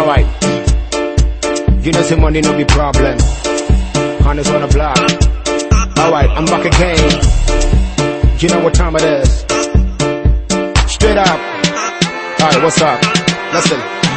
Alright. You know, say money no be problem. Honest on the block. Alright, I'm back again. You know what time it is. Straight up. Alright, what's up? Listen.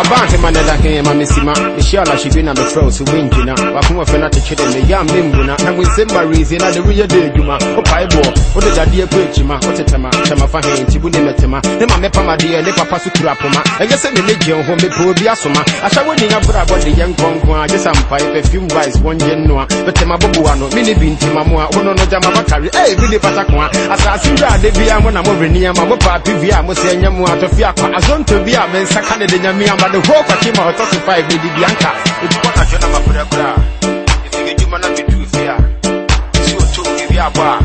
Abante manela kenye mamisima Mishala shibina me throw si winjina. Wakumwa fena tichede me ya mimbuna. Na mwisimba rizi na de wiye de juma Opa ebo, ode jadie kwe chima Ote tema, chema fahe intibu ni metema. Nema mepa madie, ne papa sutura poma. Enye se mene jen ho me probi asoma. Asha wadi nga bura body yen konkwa Jesa mpai perfume wise wonje noa Betema bobu wano, mini binti mamua. Ono no no, jama bakari, hey vili pata kwa. Asa asinja adebi ya mwana mwore niyama Mwopa apivi ya mwose enyamua Tofia kwa azonto biya mensakane de nyamiyamba the whole hot to five de bianca. It's what I jona mapura kura If you get you man be too fear Isi o to give ya ba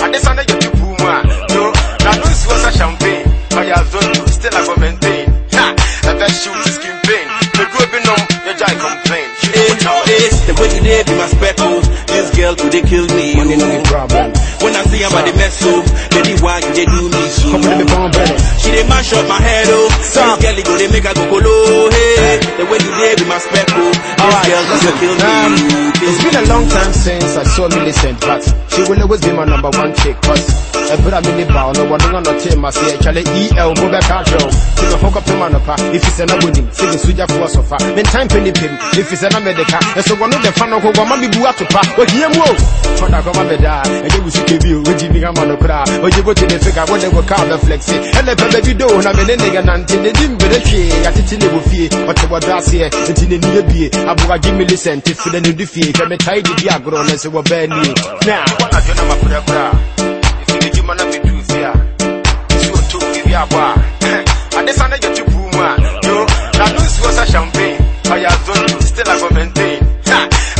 Ade sana je tupu mu a No na no si wasa champagne. But ya zonto still I go maintain. Ha And that shoot is skin pain. The group be numb Your jai complain. Hey, the way you did be my speckle. This girl could they kill me. Money no problem. When I see at the mess up, baby, why you they do me so? Come with me bomb She they mash up my head, oh. This girl, they go, they make her go the way you did be my speckle. Alright, girl kill me. um, it's been a long time since I saw Millicent, but she will always be my number one chick. Cause ɛberɛ a mene baw no wɔno anɔtee ma sɛ yɛkyɛle el bo bɛka kyerɛw sɛ mɛfo kɔpem anɔpa ɛfiri sɛ na wɔnim sɛ mesogyafoɔ sɔfa mentan pɛ ne pem ɛfiri sɛ na medeka ɛso wɔno dɛfa no kogɔma mebu atopa ɔhia mu o fɔda kɔma bɛdaa ɛnyɛ wo sika bio wogyi bi hama no koraa ɔgye bote ne fika wode wo kaa bɛflexe ɛnɛ pɛ baabi do na mene ne yɛnante ne di mbere hwee yɛtete ne wɔ fie ɔte wɔdɔ aseɛ nti ne niyɛ bie aboagye milisɛnte fida ne du fie hwɛ metae didi agorɔ ne sɛ wɔbaa nie na wɔnadwo na maprɛkoraa you man up to fear, so give you a bar. And this one I get you puma, yo, now this was a champagne, I have done still I go maintain.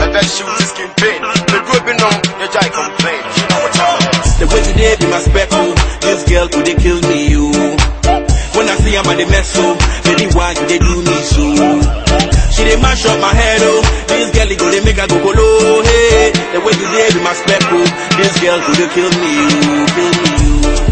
And that shoot is skin pain, the good be known, your jai complain, you know what I'm The way did be my speckle. Oh. This girl could they kill me, you. When I see I'm at the mess up, baby, why you they do me so? She they mash up my head, oh. This girl, go, they make her go colo. Hey, the way you did be my speckle. This girl could they kill me, you. Kill me, you.